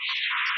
Yeah.